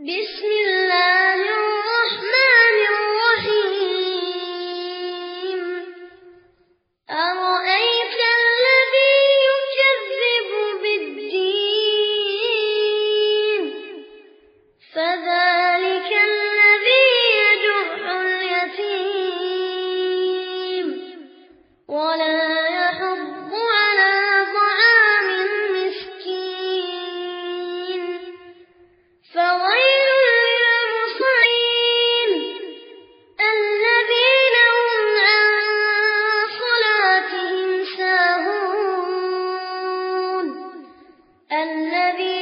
بسم الله الرحمن الرحيم. أرأيت الذي يكذب بالدين؟ فذا الذي